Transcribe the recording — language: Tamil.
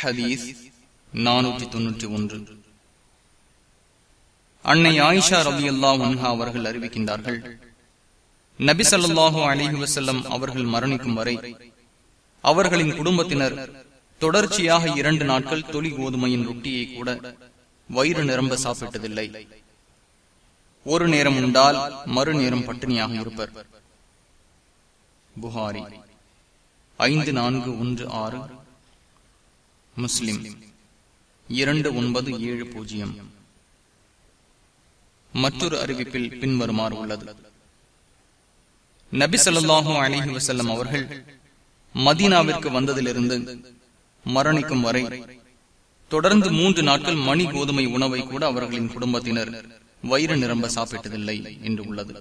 ஹதீஸ் நானூற்றி தொன்னூற்றி ஒன்று. அன்னை ஆயிஷா ரவி அல்லா உன்ஹா அவர்கள் அறிவிக்கின்றார்கள் நபி சல்லாஹூ அலிஹி வசல்லம் அவர்கள் மரணிக்கும் வரை அவர்களின் குடும்பத்தினர் தொடர்ச்சியாக இரண்டு நாட்கள் தொலி கோதுமையின் ரொட்டியை கூட வயிறு நிரம்ப சாப்பிட்டதில்லை. ஒரு நேரம் உண்டால் மறு நேரம் பட்டினியாக இருப்பர். புகாரி ஐந்து நான்கு ஒன்று ஆறு. முஸ்லிம். இரண்டு ஒன்பது ஏழு பூஜ்ஜியம். மற்றொரு அறிவிப்பில் பின்வருமாறு உள்ளது. நபி ஸல்லல்லாஹு அலைஹி வசல்லம் அவர்கள் மதீனாவிற்கு வந்ததிலிருந்து மரணிக்கும் வரை தொடர்ந்து மூன்று நாட்கள் மணி கோதுமை உணவை கூட அவர்களின் குடும்பத்தினர் வயிறு நிரம்ப சாப்பிட்டதில்லை என்று உள்ளது.